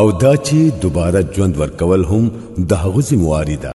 او دا چې دوباره ژوند ورکول هم د هغو ذمواري ده